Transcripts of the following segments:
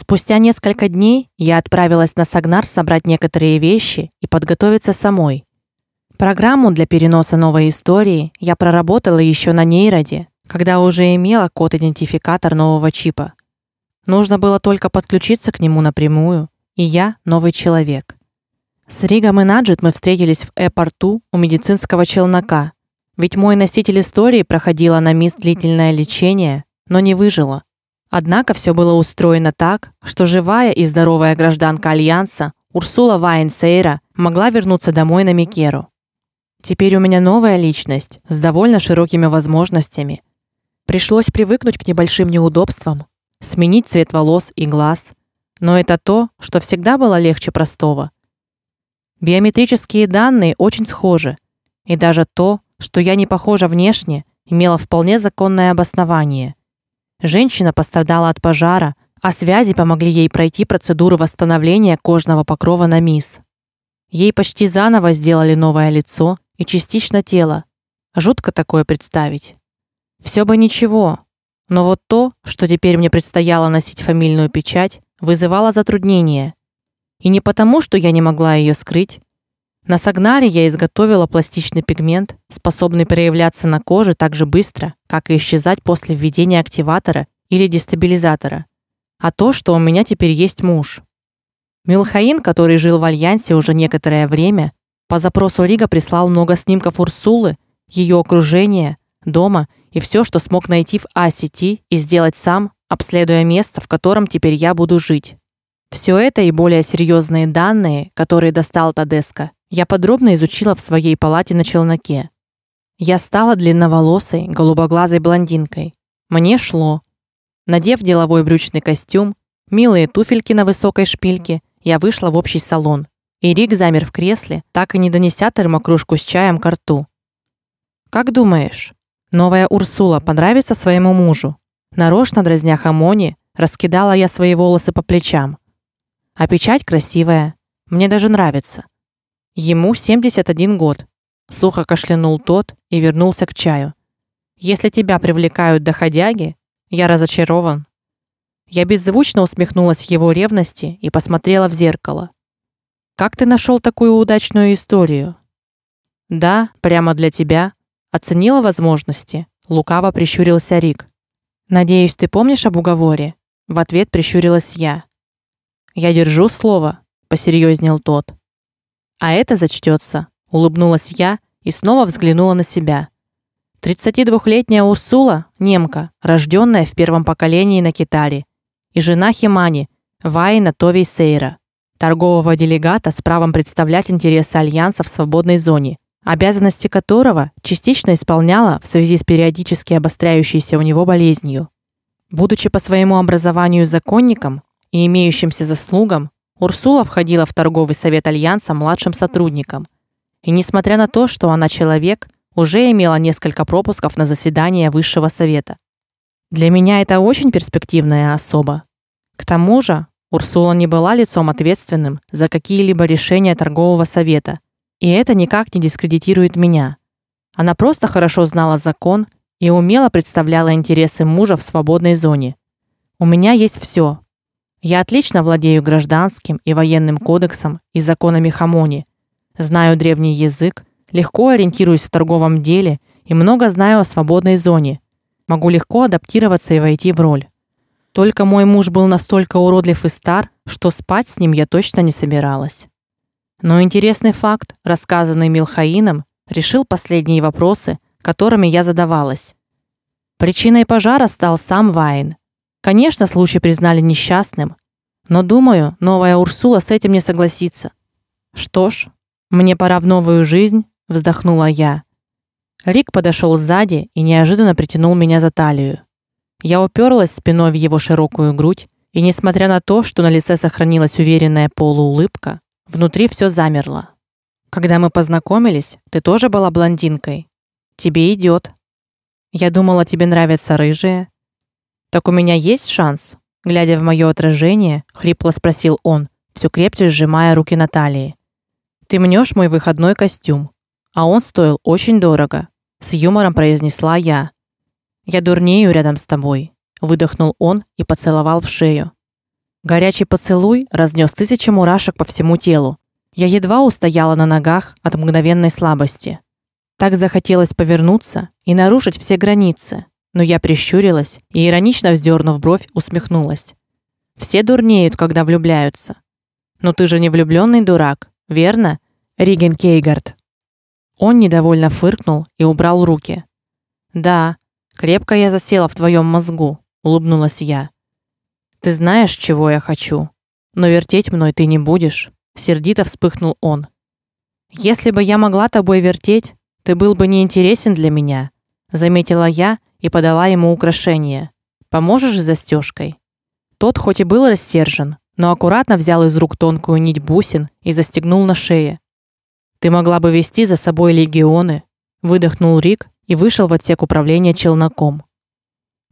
Спустя несколько дней я отправилась на Сагнар собрать некоторые вещи и подготовиться самой. Программу для переноса новой истории я проработала еще на нейроде, когда уже имела код-идентификатор нового чипа. Нужно было только подключиться к нему напрямую, и я новый человек. С Ригом и Наджит мы встретились в аэропорту у медицинского челнока. Ведь мой носитель истории проходила на мисс длительное лечение, но не выжила. Однако все было устроено так, что живая и здоровая гражданка альянса Урсула Вайнсейра могла вернуться домой на Микеру. Теперь у меня новая личность с довольно широкими возможностями. Пришлось привыкнуть к небольшим неудобствам, сменить цвет волос и глаз, но это то, что всегда было легче простого. Биометрические данные очень схожи, и даже то, что я не похожа внешне, имело вполне законное обоснование. Женщина пострадала от пожара, а связи помогли ей пройти процедуру восстановления кожного покрова на мисс. Ей почти заново сделали новое лицо и частично тело. Жутко такое представить. Все бы ничего, но вот то, что теперь мне предстояло носить фамильную печать, вызывало затруднения. И не потому, что я не могла ее скрыть. На Сагнаре я изготовила пластичный пигмент, способный проявляться на коже так же быстро, как и исчезать после введения активатора или дестабилизатора. А то, что у меня теперь есть муж. Милхаин, который жил в альянсе уже некоторое время, по запросу Лига прислал много снимков Урсулы, ее окружения, дома и все, что смог найти в А-сети и сделать сам, обследуя место, в котором теперь я буду жить. Все это и более серьезные данные, которые достал Тадеска, я подробно изучила в своей палате на челноке. Я стала длинноволосой, голубоглазой блондинкой. Мне шло. Надев деловой брючный костюм, милые туфельки на высокой шпильке, я вышла в общий салон. И Рик замер в кресле, так и не донеся термокружку с чаем к рту. Как думаешь, новая Урсула понравится своему мужу? Нарочно дразня Хамони, раскидала я свои волосы по плечам. А печать красивая. Мне даже нравится. Ему 71 год. Сухо кашлянул тот и вернулся к чаю. Если тебя привлекают доходяги, я разочарован. Я беззвучно усмехнулась его ревности и посмотрела в зеркало. Как ты нашел такую удачную историю? Да, прямо для тебя. Оценила возможности. Лукаво прищурился Рик. Надеюсь, ты помнишь об уговоре? В ответ прищурилась я. Я держу слово, посерьезнел тот. А это зачтется, улыбнулась я и снова взглянула на себя. 32-летняя Урсула, немка, рожденная в первом поколении на Китаре, и жена Химани, Вайна Товей Сейра, торгового делегата с правом представлять интересы альянса в свободной зоне, обязанности которого частично исполняла в связи с периодически обостряющейся у него болезнью. Будучи по своему образованию законником, и имеющимся заслугам, Урсула входила в торговый совет альянса младшим сотрудником. И несмотря на то, что она человек, уже имела несколько пропусков на заседания высшего совета. Для меня это очень перспективная особа. К тому же, Урсула не была лицом ответственным за какие-либо решения торгового совета, и это никак не дискредитирует меня. Она просто хорошо знала закон и умело представляла интересы мужа в свободной зоне. У меня есть все, я отлично владею гражданским и военным кодексом и законами Хамони. Знаю древний язык, легко ориентируюсь в торговом деле и много знаю о свободной зоне. Могу легко адаптироваться и войти в роль. Только мой муж был настолько уродлив и стар, что спать с ним я точно не собиралась. Но интересный факт, рассказанный Милхаином, решил последние вопросы, которыми я задавалась. Причиной пожара стал сам Вайн, Конечно, случай признали несчастным, но думаю, новая Урсула с этим не согласится. Что ж, мне пора в новую жизнь, вздохнула я. Рик подошел сзади и неожиданно притянул меня за талию. Я уперлась спиной в его широкую грудь, и несмотря на то, что на лице сохранилась уверенная полуулыбка, внутри все замерло. Когда мы познакомились, ты тоже была блондинкой. Тебе идет. Я думала, тебе нравятся рыжие, так у меня есть шанс, глядя в мое отражение, хрипло спросил он, все крепче сжимая руки на талии. Ты мнешь мой выходной костюм, а он стоил очень дорого, с юмором произнесла я. Я дурнею рядом с тобой, выдохнул он и поцеловал в шею. Горячий поцелуй разнес тысячи мурашек по всему телу. Я едва устояла на ногах от мгновенной слабости. Так захотелось повернуться и нарушить все границы, но я прищурилась и иронично вздернув бровь, усмехнулась. Все дурнеют, когда влюбляются. Но ты же не влюбленный дурак, верно? Риген Кейгард. Он недовольно фыркнул и убрал руки. Да, крепко я засела в твоем мозгу, улыбнулась я. Ты знаешь, чего я хочу, но вертеть мной ты не будешь, сердито вспыхнул он. Если бы я могла тобой вертеть, ты был бы неинтересен для меня, заметила я и подала ему украшение. Поможешь с застежкой? Тот хоть и был рассержен, но аккуратно взял из рук тонкую нить бусин и застегнул на шее. Ты могла бы вести за собой легионы, выдохнул Рик и вышел в отсек управления челноком.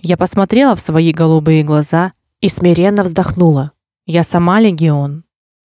Я посмотрела в свои голубые глаза и смиренно вздохнула. Я сама легион.